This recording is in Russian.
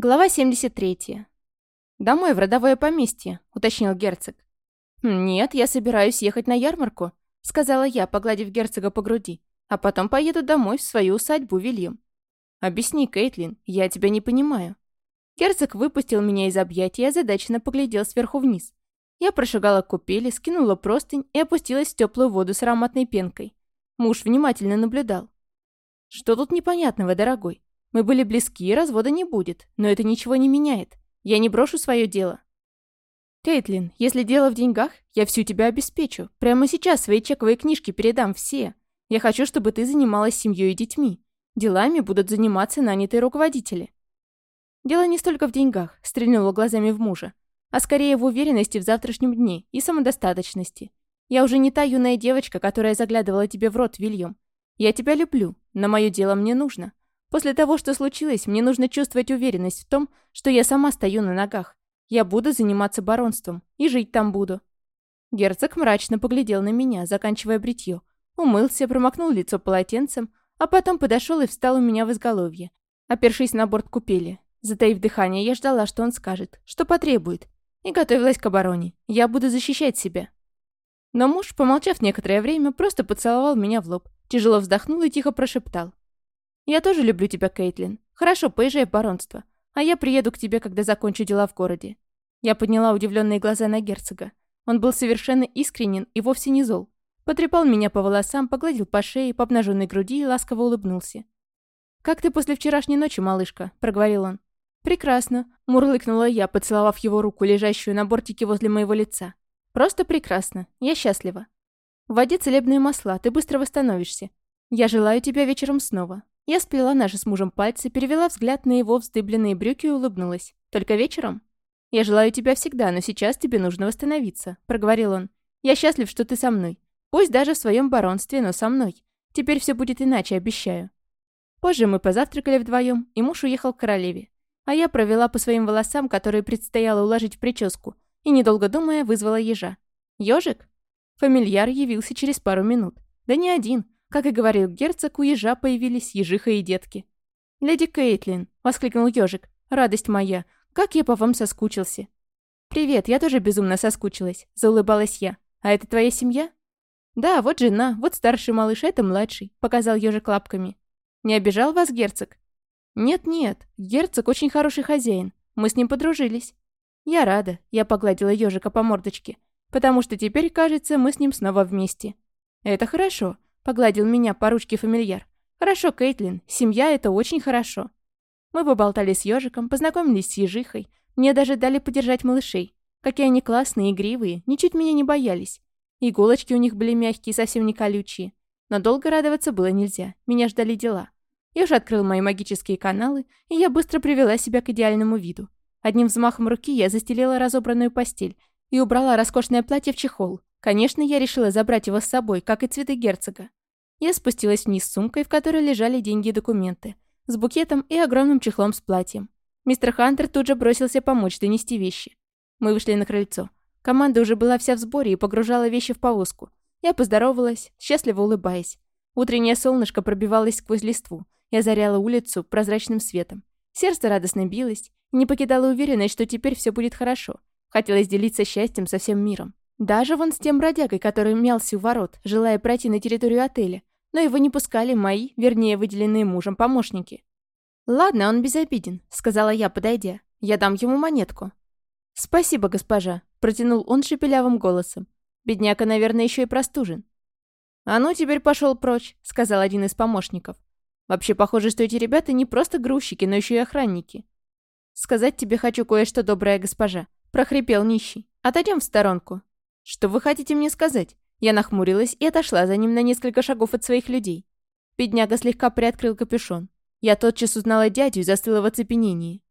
Глава 73. «Домой, в родовое поместье», — уточнил герцог. «Нет, я собираюсь ехать на ярмарку», — сказала я, погладив герцога по груди. «А потом поеду домой в свою усадьбу, Вильям». «Объясни, Кейтлин, я тебя не понимаю». Герцог выпустил меня из объятий и озадаченно поглядел сверху вниз. Я прошагала купели, скинула простынь и опустилась в теплую воду с ароматной пенкой. Муж внимательно наблюдал. «Что тут непонятного, дорогой? Мы были близки, и развода не будет, но это ничего не меняет. Я не брошу свое дело. Кейтлин, если дело в деньгах, я всю тебя обеспечу. Прямо сейчас свои чековые книжки передам все. Я хочу, чтобы ты занималась семьей и детьми. Делами будут заниматься нанятые руководители. Дело не столько в деньгах, стрельнула глазами в мужа, а скорее в уверенности в завтрашнем дне и самодостаточности. Я уже не та юная девочка, которая заглядывала тебе в рот, Вильям. Я тебя люблю, но мое дело мне нужно. После того, что случилось, мне нужно чувствовать уверенность в том, что я сама стою на ногах. Я буду заниматься баронством. И жить там буду». Герцог мрачно поглядел на меня, заканчивая бритье. Умылся, промокнул лицо полотенцем, а потом подошел и встал у меня в изголовье, опершись на борт купели. Затаив дыхание, я ждала, что он скажет, что потребует, и готовилась к обороне. Я буду защищать себя. Но муж, помолчав некоторое время, просто поцеловал меня в лоб, тяжело вздохнул и тихо прошептал. «Я тоже люблю тебя, Кейтлин. Хорошо, поезжай в баронство. А я приеду к тебе, когда закончу дела в городе». Я подняла удивленные глаза на герцога. Он был совершенно искренен и вовсе не зол. Потрепал меня по волосам, погладил по шее, по обнаженной груди и ласково улыбнулся. «Как ты после вчерашней ночи, малышка?» – проговорил он. «Прекрасно», – мурлыкнула я, поцеловав его руку, лежащую на бортике возле моего лица. «Просто прекрасно. Я счастлива. Вводи целебные масла, ты быстро восстановишься. Я желаю тебя вечером снова. Я сплела наши с мужем пальцы, перевела взгляд на его вздыбленные брюки и улыбнулась. «Только вечером?» «Я желаю тебя всегда, но сейчас тебе нужно восстановиться», — проговорил он. «Я счастлив, что ты со мной. Пусть даже в своем баронстве, но со мной. Теперь все будет иначе, обещаю». Позже мы позавтракали вдвоем, и муж уехал к королеве. А я провела по своим волосам, которые предстояло уложить в прическу, и, недолго думая, вызвала ежа. «Ежик?» Фамильяр явился через пару минут. Да не один, как и говорил герцог, у ежа появились ежиха и детки. «Леди Кейтлин!» — воскликнул ежик. «Радость моя! Как я по вам соскучился!» «Привет, я тоже безумно соскучилась», — заулыбалась я. «А это твоя семья?» «Да, вот жена, вот старший малыш, это младший», — показал ежик лапками. «Не обижал вас герцог?» «Нет-нет, герцог очень хороший хозяин. Мы с ним подружились». «Я рада», — я погладила ежика по мордочке, «потому что теперь, кажется, мы с ним снова вместе». «Это хорошо. Погладил меня по ручке фамильяр. «Хорошо, Кейтлин, семья — это очень хорошо». Мы поболтали с ежиком, познакомились с ежихой. Мне даже дали подержать малышей. Какие они классные, игривые, ничуть меня не боялись. Иголочки у них были мягкие, совсем не колючие. Но долго радоваться было нельзя, меня ждали дела. Ёж открыл мои магические каналы, и я быстро привела себя к идеальному виду. Одним взмахом руки я застелила разобранную постель и убрала роскошное платье в чехол. Конечно, я решила забрать его с собой, как и цветы герцога. Я спустилась вниз с сумкой, в которой лежали деньги и документы, с букетом и огромным чехлом с платьем. Мистер Хантер тут же бросился помочь донести вещи. Мы вышли на крыльцо. Команда уже была вся в сборе и погружала вещи в повозку. Я поздоровалась, счастливо улыбаясь. Утреннее солнышко пробивалось сквозь листву и озаряло улицу прозрачным светом. Сердце радостно билось и не покидало уверенность, что теперь все будет хорошо. Хотелось делиться счастьем со всем миром. Даже вон с тем бродягой, который мялся у ворот, желая пройти на территорию отеля, но его не пускали мои, вернее, выделенные мужем помощники. «Ладно, он безобиден», — сказала я, подойдя. «Я дам ему монетку». «Спасибо, госпожа», — протянул он шепелявым голосом. Бедняка, наверное, еще и простужен. «А ну, теперь пошел прочь», — сказал один из помощников. «Вообще, похоже, что эти ребята не просто грузчики, но еще и охранники». «Сказать тебе хочу кое-что, добрая госпожа», — прохрипел нищий. «Отойдем в сторонку». «Что вы хотите мне сказать?» Я нахмурилась и отошла за ним на несколько шагов от своих людей. Бедняга слегка приоткрыл капюшон. Я тотчас узнала дядю и застыла в оцепенении.